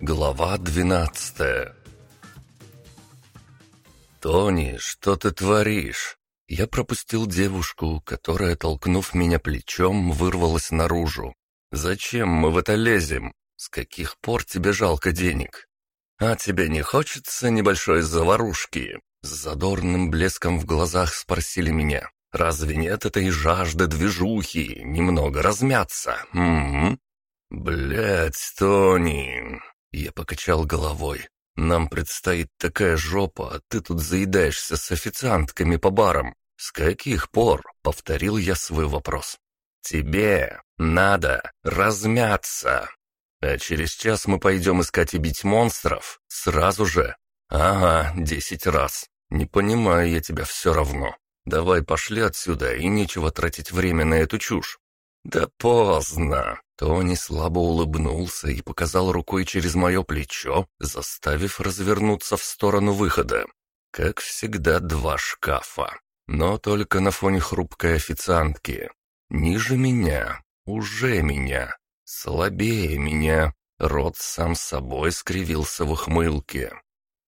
Глава двенадцатая «Тони, что ты творишь?» Я пропустил девушку, которая, толкнув меня плечом, вырвалась наружу. «Зачем мы в это лезем? С каких пор тебе жалко денег? А тебе не хочется небольшой заварушки?» С задорным блеском в глазах спросили меня. «Разве нет этой жажды движухи? Немного размяться? М-м-м?» «Блядь, Тони!» Я покачал головой. «Нам предстоит такая жопа, а ты тут заедаешься с официантками по барам. С каких пор?» — повторил я свой вопрос. «Тебе надо размяться. А через час мы пойдем искать и бить монстров. Сразу же. Ага, десять раз. Не понимаю я тебя все равно. Давай пошли отсюда, и нечего тратить время на эту чушь». «Да поздно!» Тони слабо улыбнулся и показал рукой через мое плечо, заставив развернуться в сторону выхода. Как всегда, два шкафа. Но только на фоне хрупкой официантки. Ниже меня, уже меня, слабее меня. Рот сам собой скривился в ухмылке.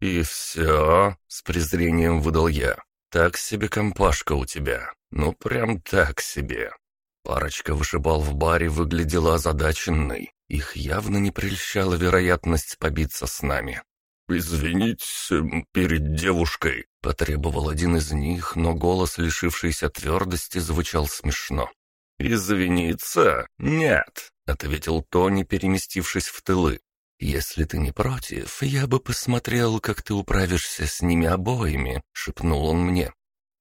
«И все?» — с презрением выдал я. «Так себе компашка у тебя. Ну, прям так себе. Парочка вышибал в баре выглядела озадаченной. Их явно не прельщала вероятность побиться с нами. «Извините перед девушкой», — потребовал один из них, но голос, лишившийся твердости, звучал смешно. «Извиниться? Нет», — ответил Тони, переместившись в тылы. «Если ты не против, я бы посмотрел, как ты управишься с ними обоими», — шепнул он мне.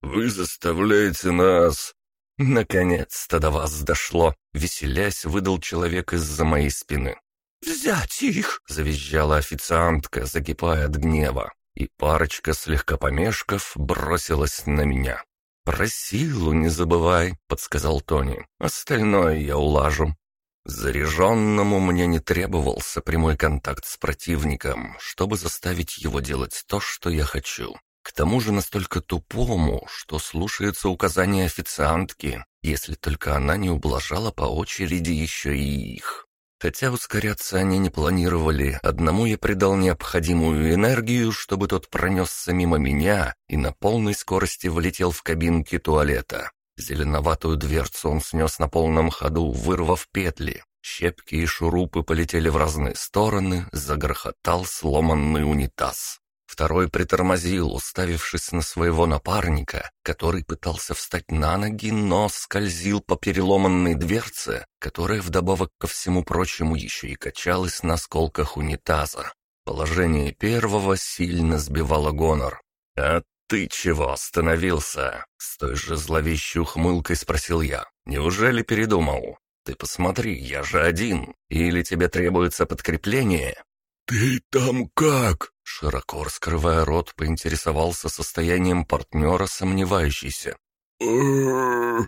«Вы заставляете нас...» «Наконец-то до вас дошло!» — веселясь выдал человек из-за моей спины. «Взять их!» — завизжала официантка, закипая от гнева. И парочка, слегка помешков, бросилась на меня. «Про силу не забывай», — подсказал Тони. «Остальное я улажу». Заряженному мне не требовался прямой контакт с противником, чтобы заставить его делать то, что я хочу. К тому же настолько тупому, что слушается указания официантки, если только она не ублажала по очереди еще и их. Хотя ускоряться они не планировали, одному я придал необходимую энергию, чтобы тот пронесся мимо меня и на полной скорости влетел в кабинки туалета. Зеленоватую дверцу он снес на полном ходу, вырвав петли. Щепки и шурупы полетели в разные стороны, загрохотал сломанный унитаз. Второй притормозил, уставившись на своего напарника, который пытался встать на ноги, но скользил по переломанной дверце, которая вдобавок ко всему прочему еще и качалась на осколках унитаза. Положение первого сильно сбивало гонор. «А ты чего остановился?» С той же зловещей ухмылкой спросил я. «Неужели передумал? Ты посмотри, я же один. Или тебе требуется подкрепление?» «Ты там как?» Широко раскрывая рот, поинтересовался состоянием партнера, сомневающийся.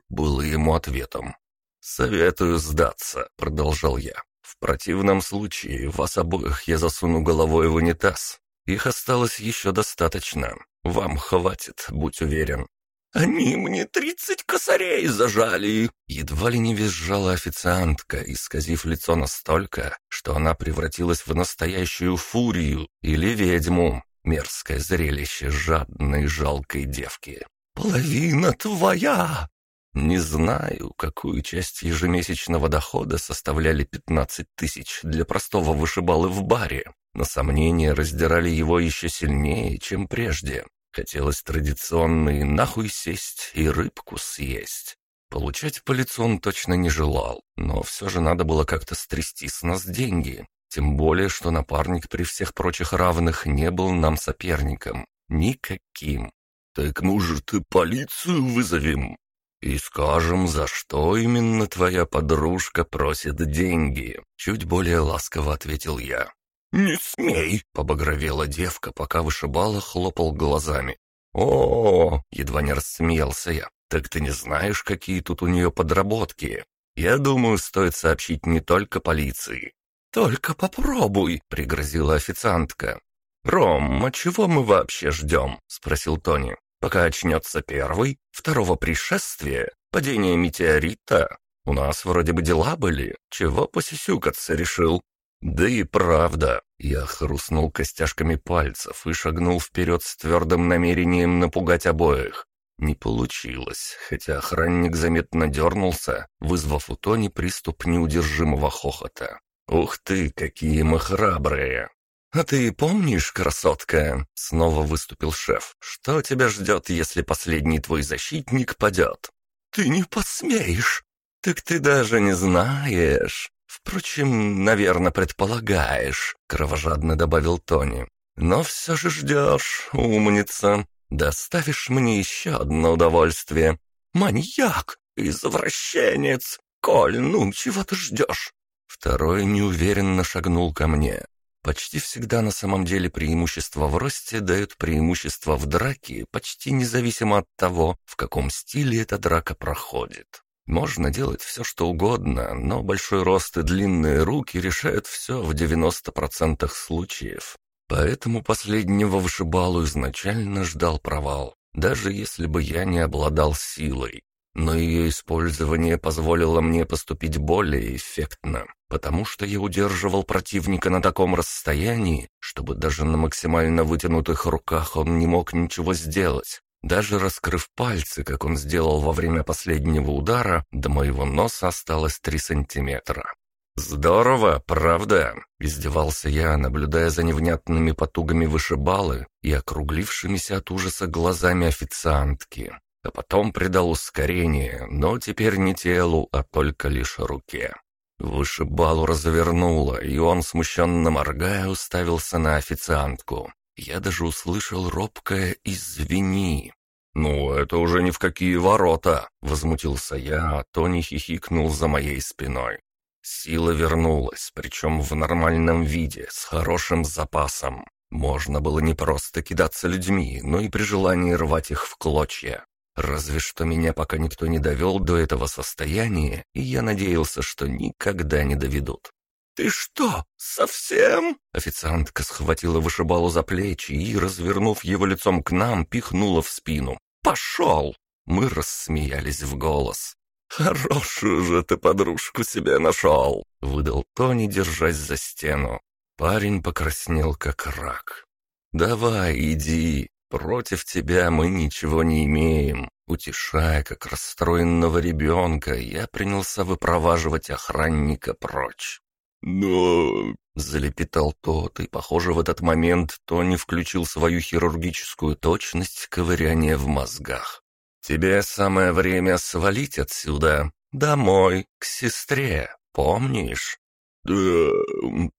Было ему ответом. «Советую сдаться», — продолжал я. «В противном случае вас обоих я засуну головой в унитаз. Их осталось еще достаточно. Вам хватит, будь уверен». «Они мне тридцать косарей зажали!» Едва ли не визжала официантка, исказив лицо настолько, что она превратилась в настоящую фурию или ведьму. Мерзкое зрелище жадной жалкой девки. «Половина твоя!» Не знаю, какую часть ежемесячного дохода составляли пятнадцать тысяч для простого вышибалы в баре, но сомнения раздирали его еще сильнее, чем прежде. Хотелось традиционный нахуй сесть и рыбку съесть. Получать по лицу он точно не желал, но все же надо было как-то стрясти с нас деньги. Тем более, что напарник при всех прочих равных не был нам соперником. Никаким. «Так, может, и полицию вызовем?» «И скажем, за что именно твоя подружка просит деньги?» Чуть более ласково ответил я. «Не смей!» — побагровела девка, пока вышибала, хлопал глазами. о, едва не рассмеялся я. «Так ты не знаешь, какие тут у нее подработки? Я думаю, стоит сообщить не только полиции». «Только попробуй!» — пригрозила официантка. «Ром, а чего мы вообще ждем?» — спросил Тони. «Пока очнется первый, второго пришествия, падение метеорита. У нас вроде бы дела были. Чего посисюкаться решил?» «Да и правда!» Я хрустнул костяшками пальцев и шагнул вперед с твердым намерением напугать обоих. Не получилось, хотя охранник заметно дернулся, вызвав у Тони приступ неудержимого хохота. «Ух ты, какие мы храбрые!» «А ты помнишь, красотка?» — снова выступил шеф. «Что тебя ждет, если последний твой защитник падет?» «Ты не посмеешь!» «Так ты даже не знаешь!» «Впрочем, наверное, предполагаешь», — кровожадно добавил Тони. «Но все же ждешь, умница. Доставишь мне еще одно удовольствие. Маньяк! Извращенец! Коль, ну, чего ты ждешь?» Второй неуверенно шагнул ко мне. Почти всегда на самом деле преимущество в росте дают преимущество в драке, почти независимо от того, в каком стиле эта драка проходит. Можно делать все, что угодно, но большой рост и длинные руки решают все в 90% случаев. Поэтому последнего вышибалу изначально ждал провал, даже если бы я не обладал силой. Но ее использование позволило мне поступить более эффектно, потому что я удерживал противника на таком расстоянии, чтобы даже на максимально вытянутых руках он не мог ничего сделать. Даже раскрыв пальцы, как он сделал во время последнего удара, до моего носа осталось три сантиметра. «Здорово, правда?» — издевался я, наблюдая за невнятными потугами вышибалы и округлившимися от ужаса глазами официантки. А потом придал ускорение, но теперь не телу, а только лишь руке. Вышибалу развернуло, и он, смущенно моргая, уставился на официантку. Я даже услышал робкое «извини». «Ну, это уже ни в какие ворота!» — возмутился я, а Тони хихикнул за моей спиной. Сила вернулась, причем в нормальном виде, с хорошим запасом. Можно было не просто кидаться людьми, но и при желании рвать их в клочья. Разве что меня пока никто не довел до этого состояния, и я надеялся, что никогда не доведут. «Ты что, совсем?» Официантка схватила вышибалу за плечи и, развернув его лицом к нам, пихнула в спину. «Пошел!» Мы рассмеялись в голос. «Хорошую же ты подружку себе нашел!» — выдал Тони, держась за стену. Парень покраснел, как рак. «Давай, иди, против тебя мы ничего не имеем». Утешая, как расстроенного ребенка, я принялся выпроваживать охранника прочь. «Но...» — залепетал тот, и, похоже, в этот момент Тони включил свою хирургическую точность ковыряния в мозгах. «Тебе самое время свалить отсюда. Домой, к сестре, помнишь?» «Да,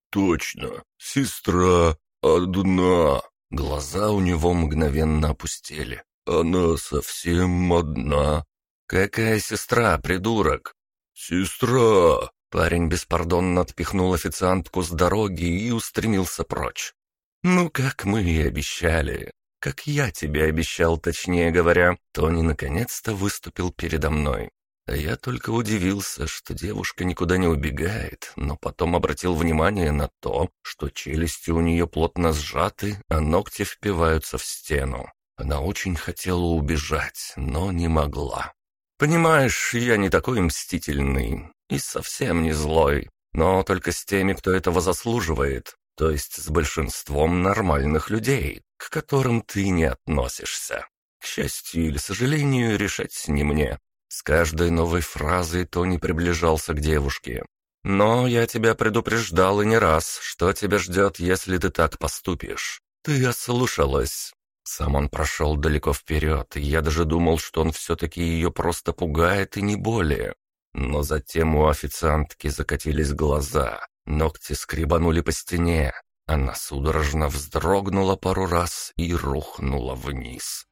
точно. Сестра одна». Глаза у него мгновенно опустели. «Она совсем одна». «Какая сестра, придурок?» «Сестра!» Парень беспардонно отпихнул официантку с дороги и устремился прочь. «Ну, как мы и обещали. Как я тебе обещал, точнее говоря, Тони наконец-то выступил передо мной. А я только удивился, что девушка никуда не убегает, но потом обратил внимание на то, что челюсти у нее плотно сжаты, а ногти впиваются в стену. Она очень хотела убежать, но не могла. «Понимаешь, я не такой мстительный и совсем не злой, но только с теми, кто этого заслуживает, то есть с большинством нормальных людей, к которым ты не относишься. К счастью или сожалению, решать не мне. С каждой новой фразой Тони приближался к девушке. «Но я тебя предупреждал и не раз, что тебя ждет, если ты так поступишь. Ты ослушалась». Сам он прошел далеко вперед, и я даже думал, что он все-таки ее просто пугает и не более. Но затем у официантки закатились глаза, ногти скребанули по стене. Она судорожно вздрогнула пару раз и рухнула вниз.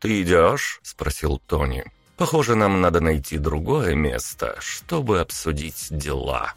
«Ты идешь?» — спросил Тони. «Похоже, нам надо найти другое место, чтобы обсудить дела».